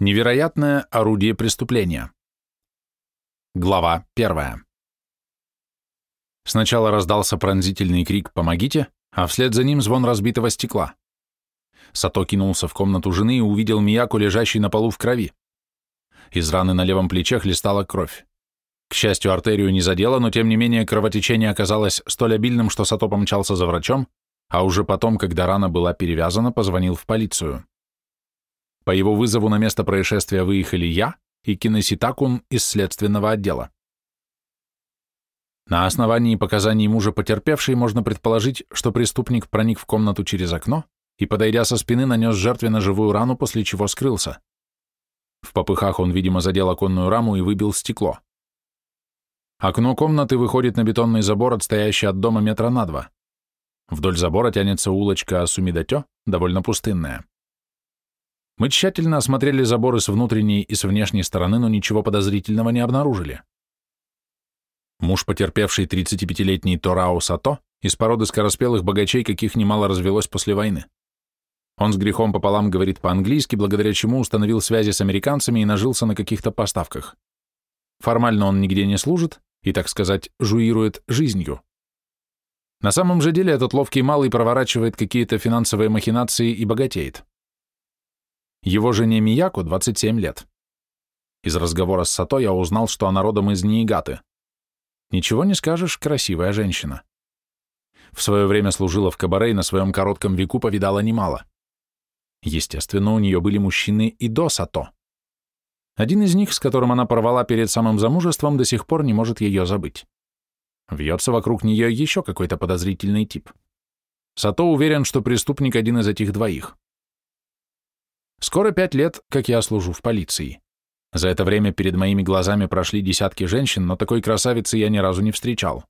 Невероятное орудие преступления. Глава первая. Сначала раздался пронзительный крик «Помогите!», а вслед за ним звон разбитого стекла. Сато кинулся в комнату жены и увидел Мияку, лежащий на полу в крови. Из раны на левом плече хлестала кровь. К счастью, артерию не задело, но тем не менее кровотечение оказалось столь обильным, что Сато помчался за врачом, а уже потом, когда рана была перевязана, позвонил в полицию. По его вызову на место происшествия выехали я и Кинеситакун из следственного отдела. На основании показаний мужа потерпевшей можно предположить, что преступник проник в комнату через окно и, подойдя со спины, нанес жертве ножевую рану, после чего скрылся. В попыхах он, видимо, задел оконную раму и выбил стекло. Окно комнаты выходит на бетонный забор, отстоящий от дома метра на два. Вдоль забора тянется улочка Сумидатё, довольно пустынная. Мы тщательно осмотрели заборы с внутренней и с внешней стороны, но ничего подозрительного не обнаружили. Муж, потерпевший 35-летний Торао Сато, из породы скороспелых богачей, каких немало развелось после войны. Он с грехом пополам говорит по-английски, благодаря чему установил связи с американцами и нажился на каких-то поставках. Формально он нигде не служит и, так сказать, жуирует жизнью. На самом же деле этот ловкий малый проворачивает какие-то финансовые махинации и богатеет. Его жене Мияку 27 лет. Из разговора с Сато я узнал, что она родом из Ниигаты. Ничего не скажешь, красивая женщина. В свое время служила в кабаре и на своем коротком веку повидала немало. Естественно, у нее были мужчины и до Сато. Один из них, с которым она порвала перед самым замужеством, до сих пор не может ее забыть. Вьется вокруг нее еще какой-то подозрительный тип. Сато уверен, что преступник один из этих двоих. Скоро пять лет, как я служу в полиции. За это время перед моими глазами прошли десятки женщин, но такой красавицы я ни разу не встречал.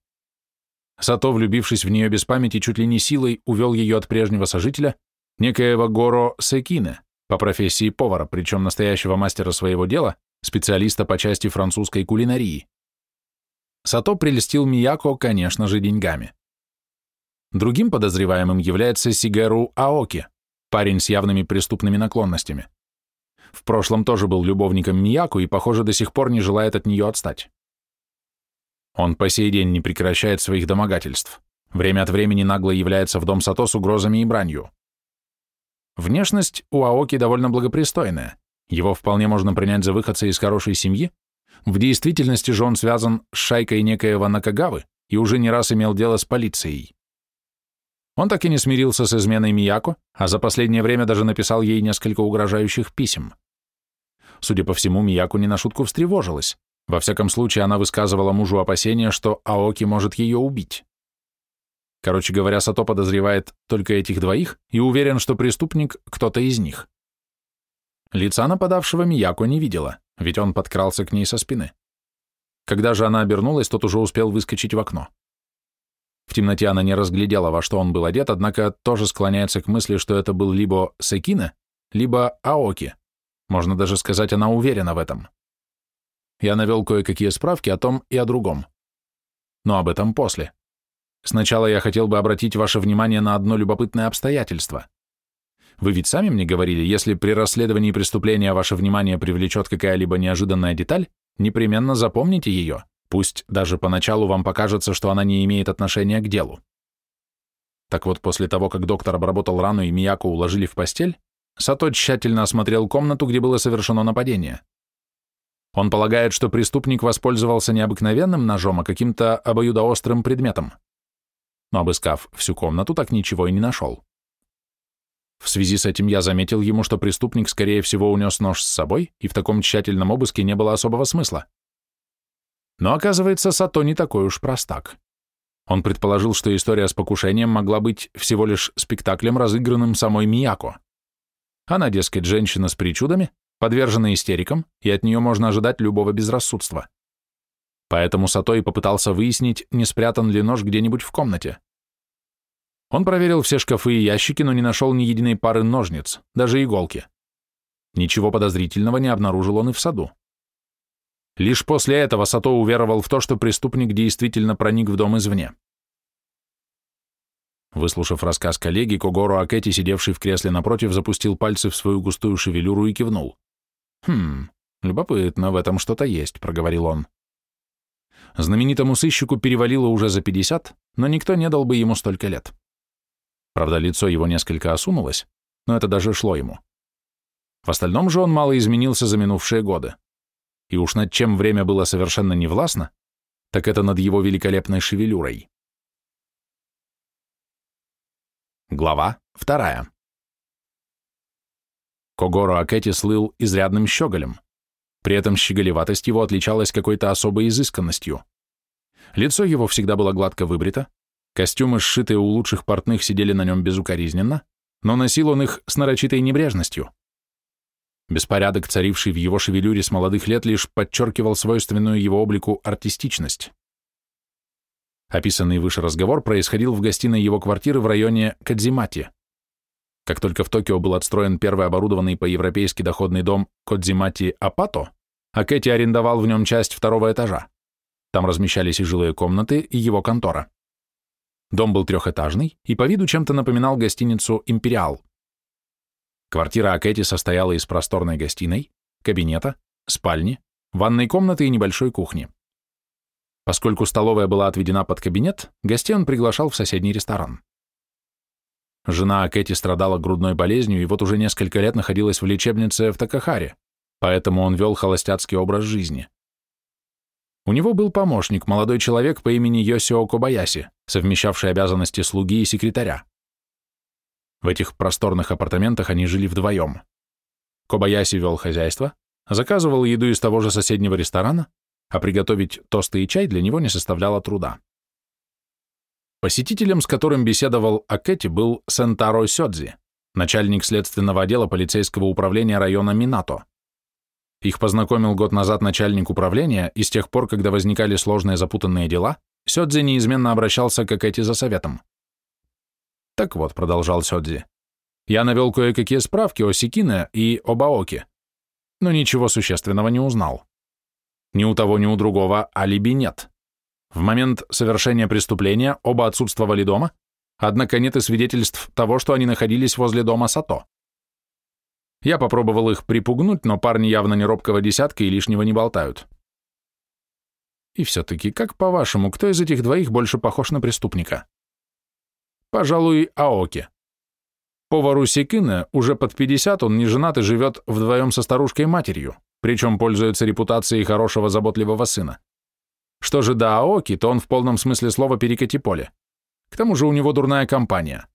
Сато, влюбившись в нее без памяти, чуть ли не силой увел ее от прежнего сожителя, некоего Горо Секине, по профессии повара, причем настоящего мастера своего дела, специалиста по части французской кулинарии. Сато прельстил Мияко, конечно же, деньгами. Другим подозреваемым является Сигару Аоки, парень с явными преступными наклонностями. В прошлом тоже был любовником Мияку и, похоже, до сих пор не желает от нее отстать. Он по сей день не прекращает своих домогательств. Время от времени нагло является в дом Сато с угрозами и бранью. Внешность у Аоки довольно благопристойная. Его вполне можно принять за выходца из хорошей семьи. В действительности же он связан с шайкой некоего Накагавы и уже не раз имел дело с полицией. Он так и не смирился с изменой Мияко, а за последнее время даже написал ей несколько угрожающих писем. Судя по всему, Мияко не на шутку встревожилась. Во всяком случае, она высказывала мужу опасения, что Аоки может ее убить. Короче говоря, Сато подозревает только этих двоих и уверен, что преступник — кто-то из них. Лица нападавшего Мияко не видела, ведь он подкрался к ней со спины. Когда же она обернулась, тот уже успел выскочить в окно. В темноте она не разглядела, во что он был одет, однако тоже склоняется к мысли, что это был либо Секина, либо Аоки. Можно даже сказать, она уверена в этом. Я навел кое-какие справки о том и о другом. Но об этом после. Сначала я хотел бы обратить ваше внимание на одно любопытное обстоятельство. Вы ведь сами мне говорили, если при расследовании преступления ваше внимание привлечет какая-либо неожиданная деталь, непременно запомните ее. Пусть даже поначалу вам покажется, что она не имеет отношения к делу. Так вот, после того, как доктор обработал рану и Мияко уложили в постель, Сато тщательно осмотрел комнату, где было совершено нападение. Он полагает, что преступник воспользовался не обыкновенным ножом, а каким-то обоюдоострым предметом. Но обыскав всю комнату, так ничего и не нашел. В связи с этим я заметил ему, что преступник, скорее всего, унес нож с собой, и в таком тщательном обыске не было особого смысла. Но оказывается, Сато не такой уж простак. Он предположил, что история с покушением могла быть всего лишь спектаклем, разыгранным самой Мияко. Она, дескать, женщина с причудами, подвержена истерикам, и от нее можно ожидать любого безрассудства. Поэтому Сато и попытался выяснить, не спрятан ли нож где-нибудь в комнате. Он проверил все шкафы и ящики, но не нашел ни единой пары ножниц, даже иголки. Ничего подозрительного не обнаружил он и в саду. Лишь после этого Сато уверовал в то, что преступник действительно проник в дом извне. Выслушав рассказ коллеги, Когору Акети, сидевший в кресле напротив, запустил пальцы в свою густую шевелюру и кивнул. «Хм, любопытно, в этом что-то есть», — проговорил он. Знаменитому сыщику перевалило уже за пятьдесят, но никто не дал бы ему столько лет. Правда, лицо его несколько осунулось, но это даже шло ему. В остальном же он мало изменился за минувшие годы. И уж над чем время было совершенно невластно, так это над его великолепной шевелюрой. Глава вторая. Когоро Акети слыл изрядным щеголем. При этом щеголеватость его отличалась какой-то особой изысканностью. Лицо его всегда было гладко выбрито, костюмы, сшитые у лучших портных, сидели на нем безукоризненно, но носил он их с нарочитой небрежностью. Беспорядок, царивший в его шевелюре с молодых лет, лишь подчеркивал свойственную его облику артистичность. Описанный выше разговор происходил в гостиной его квартиры в районе Кадзимати. Как только в Токио был отстроен первый оборудованный по-европейски доходный дом Кодзимати Апато, Акэти арендовал в нем часть второго этажа. Там размещались и жилые комнаты, и его контора. Дом был трехэтажный и по виду чем-то напоминал гостиницу «Империал». Квартира Акэти состояла из просторной гостиной, кабинета, спальни, ванной комнаты и небольшой кухни. Поскольку столовая была отведена под кабинет, гостей он приглашал в соседний ресторан. Жена Акэти страдала грудной болезнью и вот уже несколько лет находилась в лечебнице в Такахаре, поэтому он вел холостяцкий образ жизни. У него был помощник, молодой человек по имени Йосио Кобаяси, совмещавший обязанности слуги и секретаря. В этих просторных апартаментах они жили вдвоем. Кобаяси вел хозяйство, заказывал еду из того же соседнего ресторана, а приготовить тосты и чай для него не составляло труда. Посетителем, с которым беседовал Акети, был Сентаро Сёдзи, начальник следственного отдела полицейского управления района Минато. Их познакомил год назад начальник управления, и с тех пор, когда возникали сложные запутанные дела, Сёдзи неизменно обращался к Акети за советом. «Так вот», — продолжал Сёдзи, — «я навел кое-какие справки о Сикине и о Баоке, но ничего существенного не узнал. Ни у того, ни у другого алиби нет. В момент совершения преступления оба отсутствовали дома, однако нет и свидетельств того, что они находились возле дома Сато. Я попробовал их припугнуть, но парни явно не робкого десятка и лишнего не болтают. И все-таки, как по-вашему, кто из этих двоих больше похож на преступника? Пожалуй, Аоки. Повару Секина уже под 50 он не женат и живет вдвоем со старушкой-матерью, причем пользуется репутацией хорошего заботливого сына. Что же до Аоки, то он в полном смысле слова перекати поле. К тому же у него дурная компания.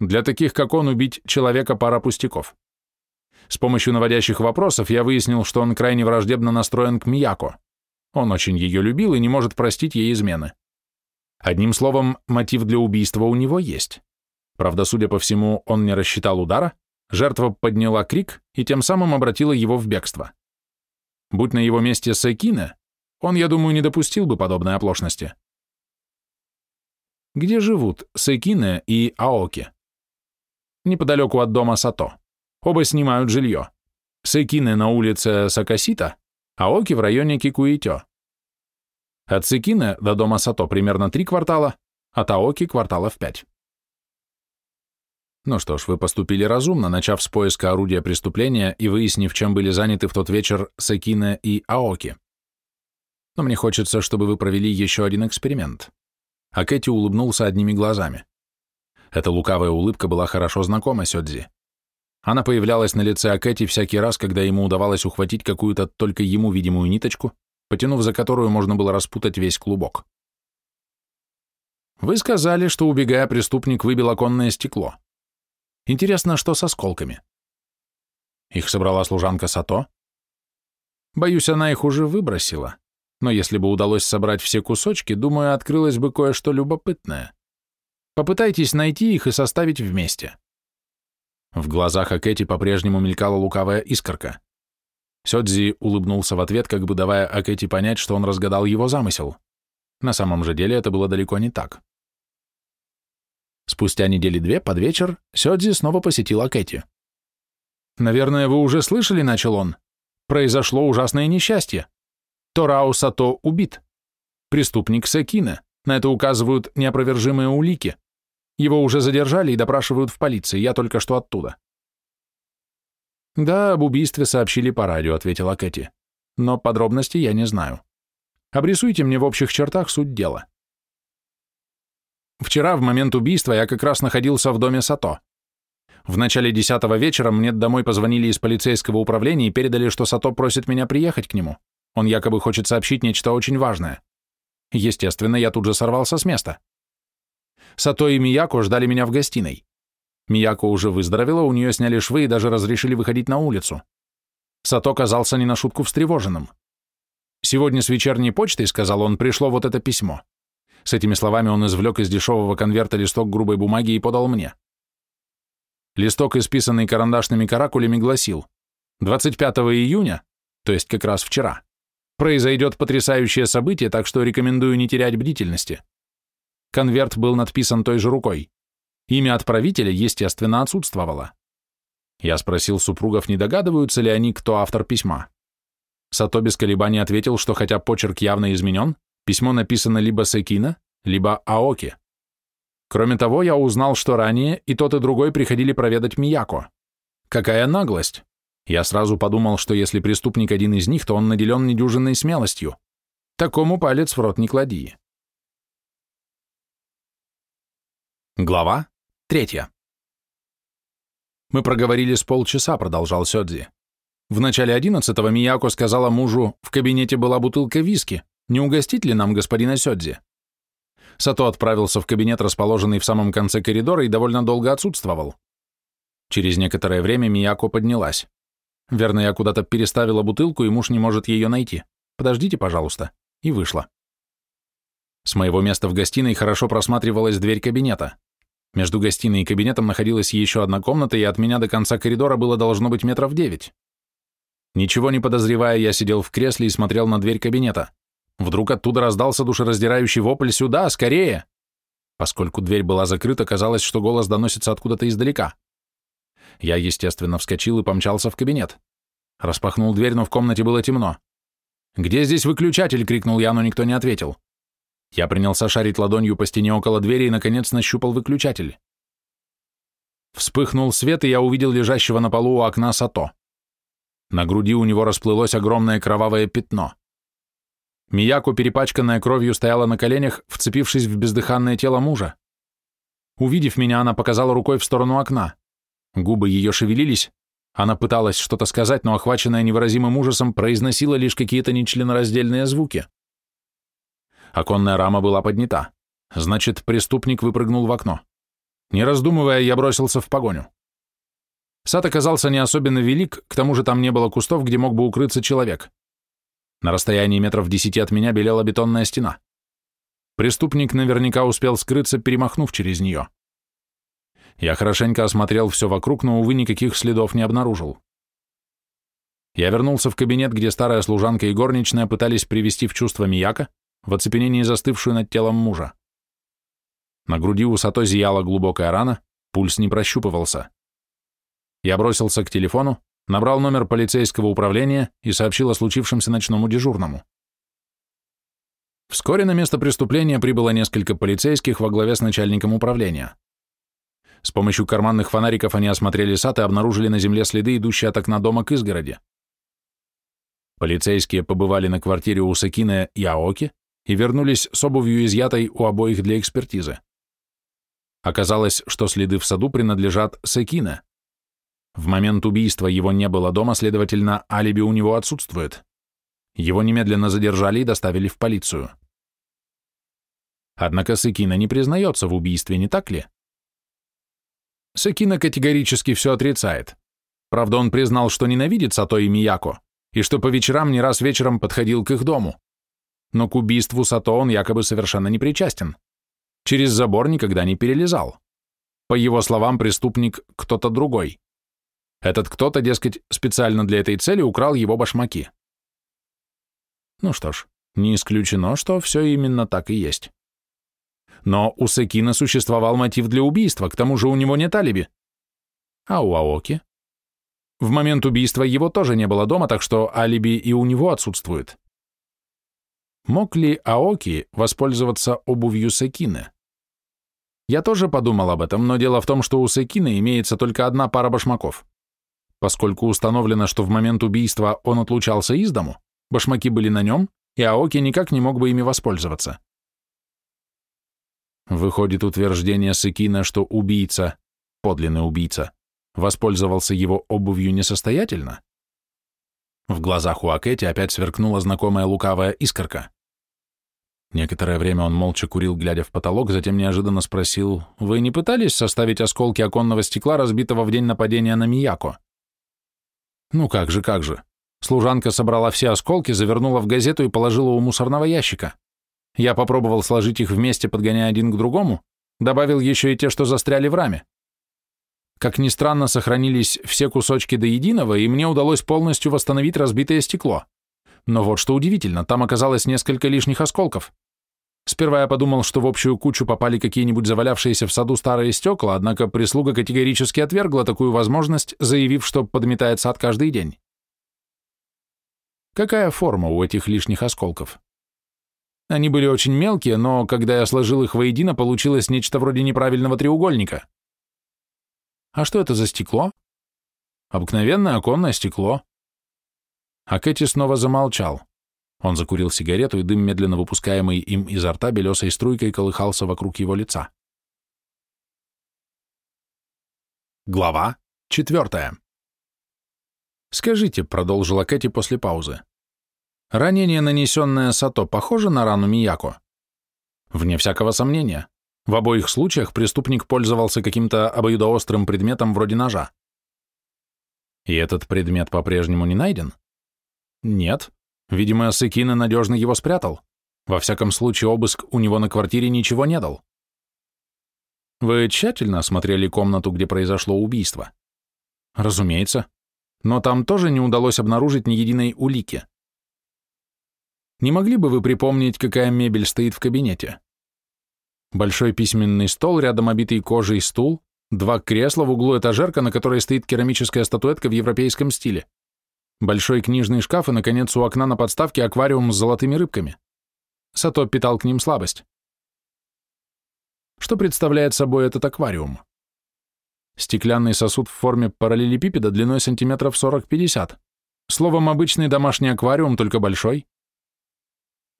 Для таких, как он, убить человека пара пустяков. С помощью наводящих вопросов я выяснил, что он крайне враждебно настроен к Мияко. Он очень ее любил и не может простить ей измены. Одним словом, мотив для убийства у него есть. Правда, судя по всему, он не рассчитал удара, жертва подняла крик и тем самым обратила его в бегство. Будь на его месте Секина, он, я думаю, не допустил бы подобной оплошности. Где живут Секине и Аоки? Неподалеку от дома Сато. Оба снимают жилье. Секине на улице Сакасита, Аоки в районе Кикуитё. От Сыкина до дома Сато примерно три квартала, от Аоки кварталов пять. Ну что ж, вы поступили разумно, начав с поиска орудия преступления и выяснив, чем были заняты в тот вечер Сакина и Аоки. Но мне хочется, чтобы вы провели еще один эксперимент. А Кэти улыбнулся одними глазами. Эта лукавая улыбка была хорошо знакома Сёдзи. Она появлялась на лице Акэти всякий раз, когда ему удавалось ухватить какую-то только ему видимую ниточку, потянув за которую можно было распутать весь клубок. Вы сказали, что, убегая, преступник выбил оконное стекло. Интересно, что с осколками? Их собрала служанка Сато? Боюсь, она их уже выбросила, но если бы удалось собрать все кусочки, думаю, открылось бы кое-что любопытное. Попытайтесь найти их и составить вместе. В глазах Акэти по-прежнему мелькала лукавая искорка. Сёдзи улыбнулся в ответ, как бы давая Акэти понять, что он разгадал его замысел. На самом же деле это было далеко не так. Спустя недели две, под вечер, Сёдзи снова посетил Акэти. «Наверное, вы уже слышали, — начал он, — произошло ужасное несчастье. Торао Сато убит. Преступник Секина. На это указывают неопровержимые улики. Его уже задержали и допрашивают в полиции, я только что оттуда. Да, об убийстве сообщили по радио, ответила Кэти. Но подробностей я не знаю. Обрисуйте мне в общих чертах суть дела. Вчера, в момент убийства, я как раз находился в доме Сато. В начале десятого вечера мне домой позвонили из полицейского управления и передали, что Сато просит меня приехать к нему. Он якобы хочет сообщить нечто очень важное. Естественно, я тут же сорвался с места. Сато и Мияко ждали меня в гостиной. Мияко уже выздоровела, у нее сняли швы и даже разрешили выходить на улицу. Сато казался не на шутку встревоженным. «Сегодня с вечерней почтой, — сказал он, — пришло вот это письмо». С этими словами он извлек из дешевого конверта листок грубой бумаги и подал мне. Листок, исписанный карандашными каракулями, гласил 25 июня, то есть как раз вчера, произойдет потрясающее событие, так что рекомендую не терять бдительности. Конверт был надписан той же рукой. Имя отправителя, естественно, отсутствовало. Я спросил супругов, не догадываются ли они, кто автор письма. Сато без колебаний ответил, что хотя почерк явно изменен, письмо написано либо Секина, либо Аоки. Кроме того, я узнал, что ранее и тот, и другой приходили проведать Мияко. Какая наглость! Я сразу подумал, что если преступник один из них, то он наделен недюжинной смелостью. Такому палец в рот не клади. Глава третья. Мы проговорили с полчаса, продолжал Сёдзи. В начале одиннадцатого Мияко сказала мужу, в кабинете была бутылка виски, не угостить ли нам господина Сёдзи? Сато отправился в кабинет, расположенный в самом конце коридора, и довольно долго отсутствовал. Через некоторое время Мияко поднялась. Верно, я куда-то переставила бутылку, и муж не может ее найти. Подождите, пожалуйста. И вышла. С моего места в гостиной хорошо просматривалась дверь кабинета. Между гостиной и кабинетом находилась еще одна комната, и от меня до конца коридора было должно быть метров девять. Ничего не подозревая, я сидел в кресле и смотрел на дверь кабинета. Вдруг оттуда раздался душераздирающий вопль «Сюда, скорее!» Поскольку дверь была закрыта, казалось, что голос доносится откуда-то издалека. Я, естественно, вскочил и помчался в кабинет. Распахнул дверь, но в комнате было темно. «Где здесь выключатель?» — крикнул я, но никто не ответил. Я принялся шарить ладонью по стене около двери и, наконец, нащупал выключатель. Вспыхнул свет, и я увидел лежащего на полу у окна Сато. На груди у него расплылось огромное кровавое пятно. Мияко, перепачканная кровью, стояла на коленях, вцепившись в бездыханное тело мужа. Увидев меня, она показала рукой в сторону окна. Губы ее шевелились. Она пыталась что-то сказать, но, охваченная невыразимым ужасом, произносила лишь какие-то нечленораздельные звуки. Оконная рама была поднята. Значит, преступник выпрыгнул в окно. Не раздумывая, я бросился в погоню. Сад оказался не особенно велик, к тому же там не было кустов, где мог бы укрыться человек. На расстоянии метров десяти от меня белела бетонная стена. Преступник наверняка успел скрыться, перемахнув через нее. Я хорошенько осмотрел все вокруг, но, увы, никаких следов не обнаружил. Я вернулся в кабинет, где старая служанка и горничная пытались привести в чувство Мияка, в оцепенении застывшую над телом мужа. На груди у Сато зияла глубокая рана, пульс не прощупывался. Я бросился к телефону, набрал номер полицейского управления и сообщил о случившемся ночному дежурному. Вскоре на место преступления прибыло несколько полицейских во главе с начальником управления. С помощью карманных фонариков они осмотрели сад и обнаружили на земле следы, идущие от окна дома к изгороди. Полицейские побывали на квартире у Сакина и Аоки и вернулись с обувью, изъятой у обоих для экспертизы. Оказалось, что следы в саду принадлежат Сакина. В момент убийства его не было дома, следовательно, алиби у него отсутствует. Его немедленно задержали и доставили в полицию. Однако Сакина не признается в убийстве, не так ли? Сакина категорически все отрицает. Правда, он признал, что ненавидит Сато и Мияко, и что по вечерам не раз вечером подходил к их дому но к убийству Сато он якобы совершенно не причастен. Через забор никогда не перелезал. По его словам, преступник кто-то другой. Этот кто-то, дескать, специально для этой цели украл его башмаки. Ну что ж, не исключено, что все именно так и есть. Но у Секина существовал мотив для убийства, к тому же у него нет алиби. А у Аоки? В момент убийства его тоже не было дома, так что алиби и у него отсутствует. Мог ли Аоки воспользоваться обувью Секины? Я тоже подумал об этом, но дело в том, что у Секины имеется только одна пара башмаков. Поскольку установлено, что в момент убийства он отлучался из дому, башмаки были на нем, и Аоки никак не мог бы ими воспользоваться. Выходит утверждение Сыкина, что убийца, подлинный убийца, воспользовался его обувью несостоятельно? В глазах у Акэти опять сверкнула знакомая лукавая искорка. Некоторое время он молча курил, глядя в потолок, затем неожиданно спросил, «Вы не пытались составить осколки оконного стекла, разбитого в день нападения на Мияко?» «Ну как же, как же. Служанка собрала все осколки, завернула в газету и положила у мусорного ящика. Я попробовал сложить их вместе, подгоняя один к другому, добавил еще и те, что застряли в раме. Как ни странно, сохранились все кусочки до единого, и мне удалось полностью восстановить разбитое стекло. Но вот что удивительно, там оказалось несколько лишних осколков. Сперва я подумал, что в общую кучу попали какие-нибудь завалявшиеся в саду старые стекла, однако прислуга категорически отвергла такую возможность, заявив, что подметает сад каждый день. Какая форма у этих лишних осколков? Они были очень мелкие, но когда я сложил их воедино, получилось нечто вроде неправильного треугольника. А что это за стекло? Обыкновенное оконное стекло. А Кэти снова замолчал. Он закурил сигарету, и дым, медленно выпускаемый им изо рта, белесой струйкой колыхался вокруг его лица. Глава четвертая. «Скажите», — продолжила Кэти после паузы, — «ранение, нанесенное Сато, похоже на рану Мияко?» «Вне всякого сомнения. В обоих случаях преступник пользовался каким-то обоюдоострым предметом вроде ножа». «И этот предмет по-прежнему не найден?» «Нет. Видимо, Сыкина надежно его спрятал. Во всяком случае, обыск у него на квартире ничего не дал. Вы тщательно осмотрели комнату, где произошло убийство? Разумеется. Но там тоже не удалось обнаружить ни единой улики. Не могли бы вы припомнить, какая мебель стоит в кабинете? Большой письменный стол, рядом обитый кожей стул, два кресла, в углу этажерка, на которой стоит керамическая статуэтка в европейском стиле большой книжный шкаф и, наконец, у окна на подставке аквариум с золотыми рыбками. Сато питал к ним слабость. Что представляет собой этот аквариум? Стеклянный сосуд в форме параллелепипеда длиной сантиметров 40-50. Словом, обычный домашний аквариум, только большой.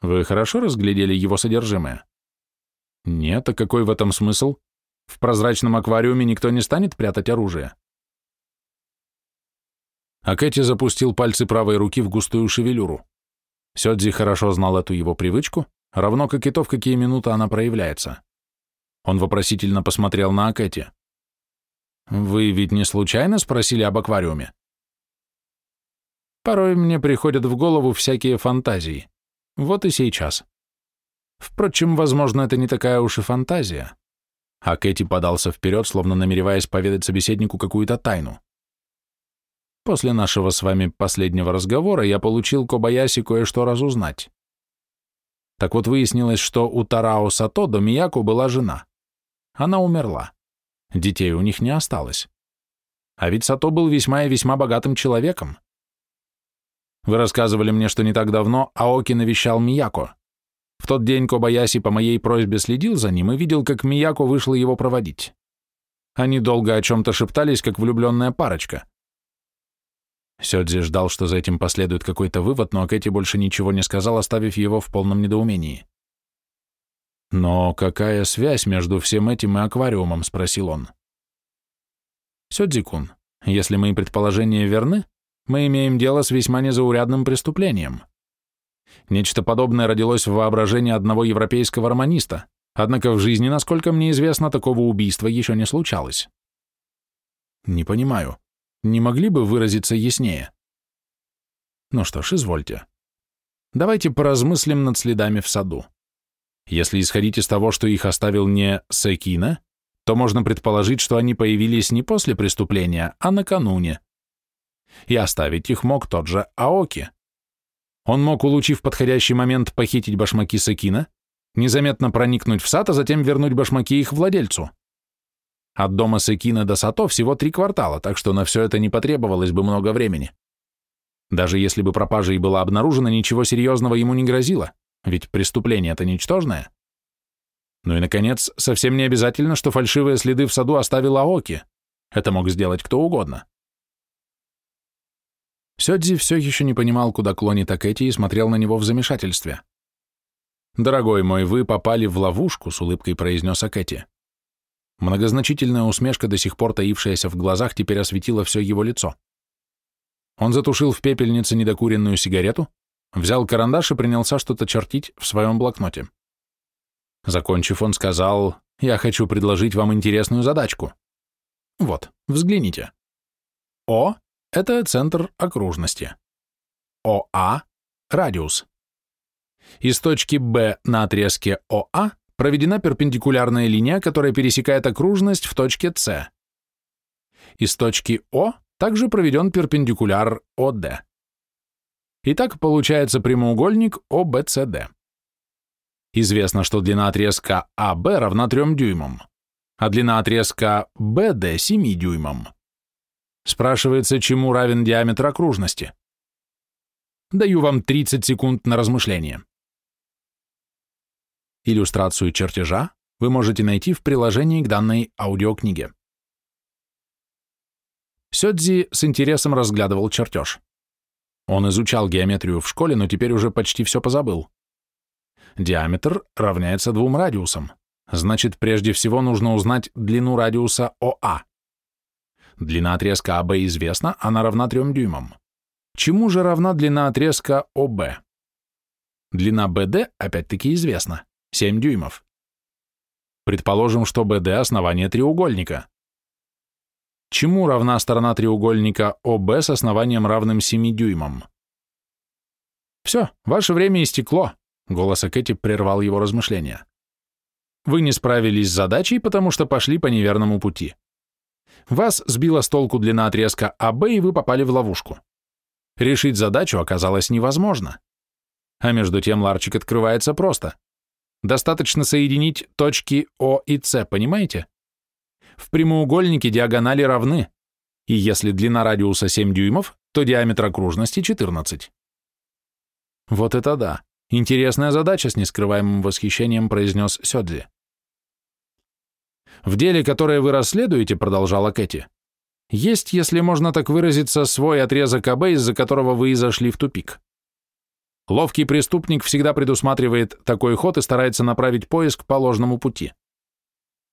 Вы хорошо разглядели его содержимое? Нет, а какой в этом смысл? В прозрачном аквариуме никто не станет прятать оружие. А Кэти запустил пальцы правой руки в густую шевелюру. Сёдзи хорошо знал эту его привычку, равно как и то, в какие минуты она проявляется. Он вопросительно посмотрел на Акэти. «Вы ведь не случайно спросили об аквариуме?» «Порой мне приходят в голову всякие фантазии. Вот и сейчас. Впрочем, возможно, это не такая уж и фантазия». А Кэти подался вперед, словно намереваясь поведать собеседнику какую-то тайну. После нашего с вами последнего разговора я получил Кобаяси кое-что разузнать. Так вот выяснилось, что у Тарао Сато до Мияку была жена. Она умерла. Детей у них не осталось. А ведь Сато был весьма и весьма богатым человеком. Вы рассказывали мне, что не так давно Аоки навещал Мияко. В тот день Кобаяси по моей просьбе следил за ним и видел, как Мияко вышла его проводить. Они долго о чем-то шептались, как влюбленная парочка. Сёдзи ждал, что за этим последует какой-то вывод, но Кэти больше ничего не сказал, оставив его в полном недоумении. «Но какая связь между всем этим и аквариумом?» — спросил он. «Сёдзи-кун, если мои предположения верны, мы имеем дело с весьма незаурядным преступлением. Нечто подобное родилось в воображении одного европейского романиста, однако в жизни, насколько мне известно, такого убийства еще не случалось». «Не понимаю», не могли бы выразиться яснее? Ну что ж, извольте. Давайте поразмыслим над следами в саду. Если исходить из того, что их оставил не Секина, то можно предположить, что они появились не после преступления, а накануне. И оставить их мог тот же Аоки. Он мог, улучив подходящий момент, похитить башмаки Секина, незаметно проникнуть в сад, а затем вернуть башмаки их владельцу. От дома Секина до Сато всего три квартала, так что на все это не потребовалось бы много времени. Даже если бы пропажа и была обнаружена, ничего серьезного ему не грозило, ведь преступление это ничтожное. Ну и, наконец, совсем не обязательно, что фальшивые следы в саду оставил Аоки. Это мог сделать кто угодно. Сёдзи все еще не понимал, куда клонит Акэти и смотрел на него в замешательстве. «Дорогой мой, вы попали в ловушку», — с улыбкой произнес Акэти. Многозначительная усмешка, до сих пор таившаяся в глазах, теперь осветила все его лицо. Он затушил в пепельнице недокуренную сигарету, взял карандаш и принялся что-то чертить в своем блокноте. Закончив, он сказал, «Я хочу предложить вам интересную задачку. Вот, взгляните. О – это центр окружности. ОА – радиус. Из точки Б на отрезке ОА проведена перпендикулярная линия, которая пересекает окружность в точке С. Из точки О также проведен перпендикуляр ОД. Итак, получается прямоугольник ОБЦД. Известно, что длина отрезка АБ равна 3 дюймам, а длина отрезка БД 7 дюймам. Спрашивается, чему равен диаметр окружности. Даю вам 30 секунд на размышление. Иллюстрацию чертежа вы можете найти в приложении к данной аудиокниге. Сёдзи с интересом разглядывал чертеж. Он изучал геометрию в школе, но теперь уже почти все позабыл. Диаметр равняется двум радиусам. Значит, прежде всего нужно узнать длину радиуса ОА. Длина отрезка АБ известна, она равна 3 дюймам. Чему же равна длина отрезка ОБ? Длина БД опять-таки известна. 7 дюймов. Предположим, что BD – основание треугольника. Чему равна сторона треугольника ОБ с основанием равным 7 дюймам? «Все, ваше время истекло», — голос Кэти прервал его размышления. «Вы не справились с задачей, потому что пошли по неверному пути. Вас сбила с толку длина отрезка АБ, и вы попали в ловушку. Решить задачу оказалось невозможно. А между тем ларчик открывается просто. Достаточно соединить точки О и С, понимаете? В прямоугольнике диагонали равны, и если длина радиуса 7 дюймов, то диаметр окружности 14. Вот это да! Интересная задача, с нескрываемым восхищением произнес Сёдзи. В деле, которое вы расследуете, продолжала Кэти, есть, если можно так выразиться, свой отрезок АБ, из-за которого вы и зашли в тупик. Ловкий преступник всегда предусматривает такой ход и старается направить поиск по ложному пути.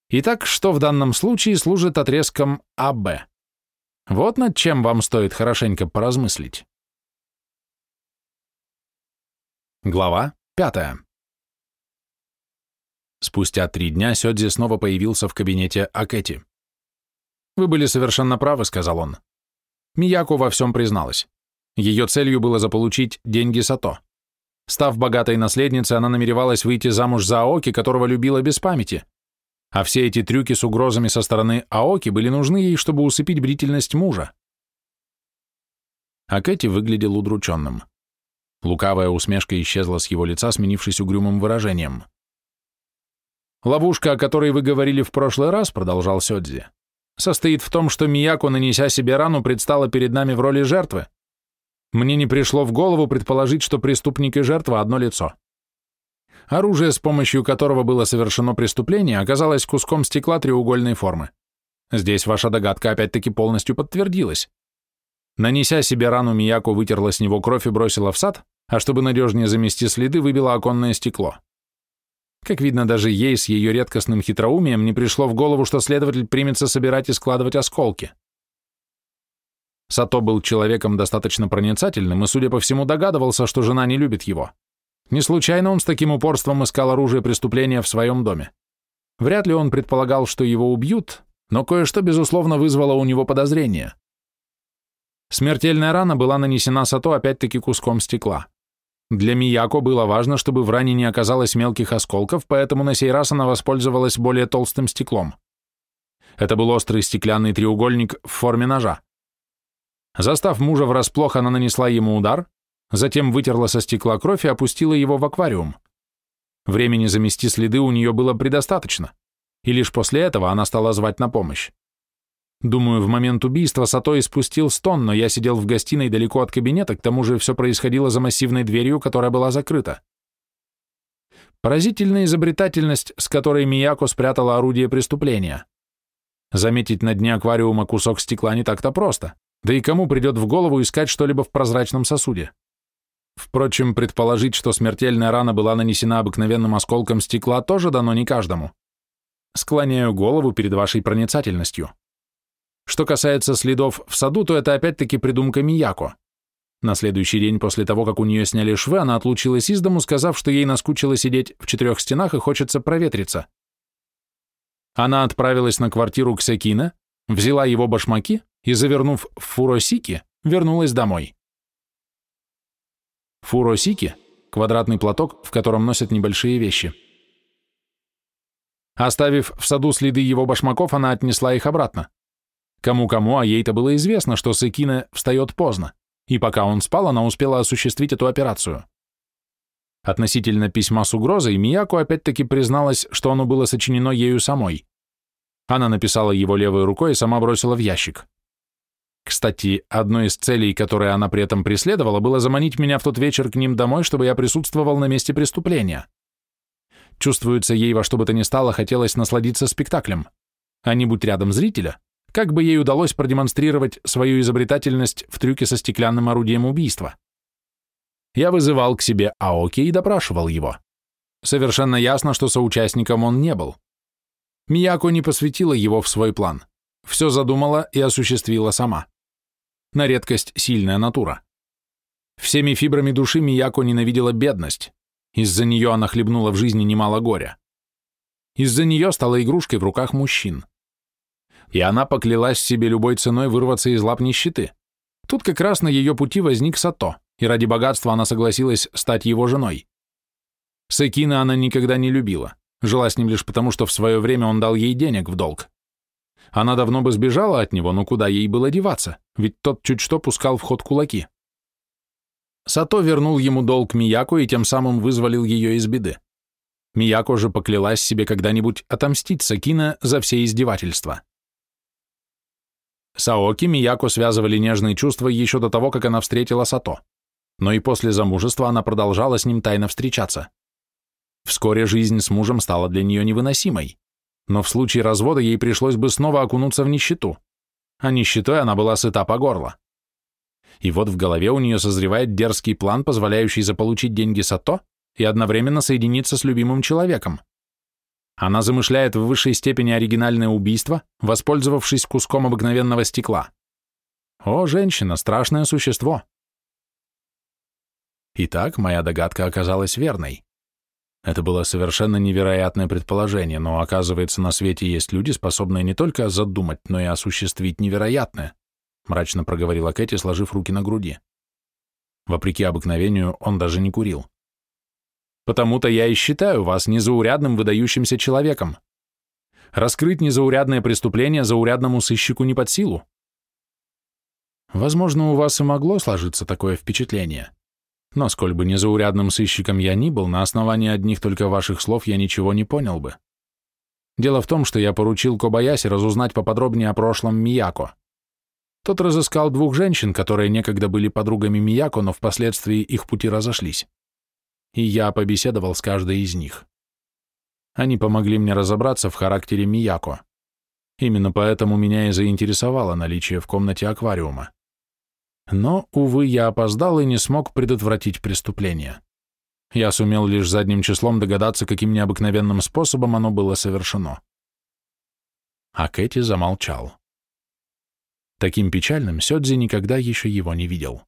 Итак, что в данном случае служит отрезком АБ? Вот над чем вам стоит хорошенько поразмыслить. Глава пятая. Спустя три дня Сёдзи снова появился в кабинете Акэти. «Вы были совершенно правы», — сказал он. Мияко во всем призналась. Ее целью было заполучить деньги Сато. Став богатой наследницей, она намеревалась выйти замуж за Аоки, которого любила без памяти. А все эти трюки с угрозами со стороны Аоки были нужны ей, чтобы усыпить бдительность мужа. А Кэти выглядел удрученным. Лукавая усмешка исчезла с его лица, сменившись угрюмым выражением. «Ловушка, о которой вы говорили в прошлый раз», — продолжал Сёдзи, «состоит в том, что Мияко, нанеся себе рану, предстала перед нами в роли жертвы. Мне не пришло в голову предположить, что преступник и жертва одно лицо. Оружие, с помощью которого было совершено преступление, оказалось куском стекла треугольной формы. Здесь ваша догадка опять-таки полностью подтвердилась. Нанеся себе рану, Мияко вытерла с него кровь и бросила в сад, а чтобы надежнее замести следы, выбила оконное стекло. Как видно, даже ей с ее редкостным хитроумием не пришло в голову, что следователь примется собирать и складывать осколки. Сато был человеком достаточно проницательным и, судя по всему, догадывался, что жена не любит его. Не случайно он с таким упорством искал оружие преступления в своем доме. Вряд ли он предполагал, что его убьют, но кое-что, безусловно, вызвало у него подозрение. Смертельная рана была нанесена Сато опять-таки куском стекла. Для Мияко было важно, чтобы в ране не оказалось мелких осколков, поэтому на сей раз она воспользовалась более толстым стеклом. Это был острый стеклянный треугольник в форме ножа. Застав мужа врасплох, она нанесла ему удар, затем вытерла со стекла кровь и опустила его в аквариум. Времени замести следы у нее было предостаточно, и лишь после этого она стала звать на помощь. Думаю, в момент убийства Сато испустил стон, но я сидел в гостиной далеко от кабинета, к тому же все происходило за массивной дверью, которая была закрыта. Поразительная изобретательность, с которой Мияко спрятала орудие преступления. Заметить на дне аквариума кусок стекла не так-то просто. Да и кому придет в голову искать что-либо в прозрачном сосуде? Впрочем, предположить, что смертельная рана была нанесена обыкновенным осколком стекла, тоже дано не каждому. Склоняю голову перед вашей проницательностью. Что касается следов в саду, то это опять-таки придумка Мияко. На следующий день после того, как у нее сняли швы, она отлучилась из дому, сказав, что ей наскучило сидеть в четырех стенах и хочется проветриться. Она отправилась на квартиру к Секине, взяла его башмаки и, завернув в фуросики, вернулась домой. Фуросики – квадратный платок, в котором носят небольшие вещи. Оставив в саду следы его башмаков, она отнесла их обратно. Кому-кому, а ей-то было известно, что Секина встает поздно, и пока он спал, она успела осуществить эту операцию. Относительно письма с угрозой, Мияко опять-таки призналась, что оно было сочинено ею самой. Она написала его левой рукой и сама бросила в ящик. Кстати, одной из целей, которые она при этом преследовала, было заманить меня в тот вечер к ним домой, чтобы я присутствовал на месте преступления. Чувствуется, ей во что бы то ни стало хотелось насладиться спектаклем, а не будь рядом зрителя, как бы ей удалось продемонстрировать свою изобретательность в трюке со стеклянным орудием убийства. Я вызывал к себе Аоки и допрашивал его. Совершенно ясно, что соучастником он не был. Мияко не посвятила его в свой план. Все задумала и осуществила сама. На редкость сильная натура. Всеми фибрами души Мияко ненавидела бедность. Из-за нее она хлебнула в жизни немало горя. Из-за нее стала игрушкой в руках мужчин и она поклялась себе любой ценой вырваться из лап нищеты. Тут как раз на ее пути возник Сато, и ради богатства она согласилась стать его женой. Секина она никогда не любила, жила с ним лишь потому, что в свое время он дал ей денег в долг. Она давно бы сбежала от него, но куда ей было деваться, ведь тот чуть что пускал в ход кулаки. Сато вернул ему долг Мияко и тем самым вызволил ее из беды. Мияко же поклялась себе когда-нибудь отомстить Сакина за все издевательства. Саоки Мияко связывали нежные чувства еще до того, как она встретила Сато. Но и после замужества она продолжала с ним тайно встречаться. Вскоре жизнь с мужем стала для нее невыносимой. Но в случае развода ей пришлось бы снова окунуться в нищету. А нищетой она была сыта по горло. И вот в голове у нее созревает дерзкий план, позволяющий заполучить деньги Сато и одновременно соединиться с любимым человеком. Она замышляет в высшей степени оригинальное убийство, воспользовавшись куском обыкновенного стекла. О, женщина, страшное существо. Итак, моя догадка оказалась верной. Это было совершенно невероятное предположение, но оказывается, на свете есть люди, способные не только задумать, но и осуществить невероятное, мрачно проговорила Кэти, сложив руки на груди. Вопреки обыкновению, он даже не курил. Потому-то я и считаю вас незаурядным выдающимся человеком. Раскрыть незаурядное преступление заурядному сыщику не под силу. Возможно, у вас и могло сложиться такое впечатление. Но сколь бы незаурядным сыщиком я ни был, на основании одних только ваших слов я ничего не понял бы. Дело в том, что я поручил Кобаяси разузнать поподробнее о прошлом Мияко. Тот разыскал двух женщин, которые некогда были подругами Мияко, но впоследствии их пути разошлись и я побеседовал с каждой из них. Они помогли мне разобраться в характере Мияко. Именно поэтому меня и заинтересовало наличие в комнате аквариума. Но, увы, я опоздал и не смог предотвратить преступление. Я сумел лишь задним числом догадаться, каким необыкновенным способом оно было совершено. А Кэти замолчал. Таким печальным Сёдзи никогда еще его не видел.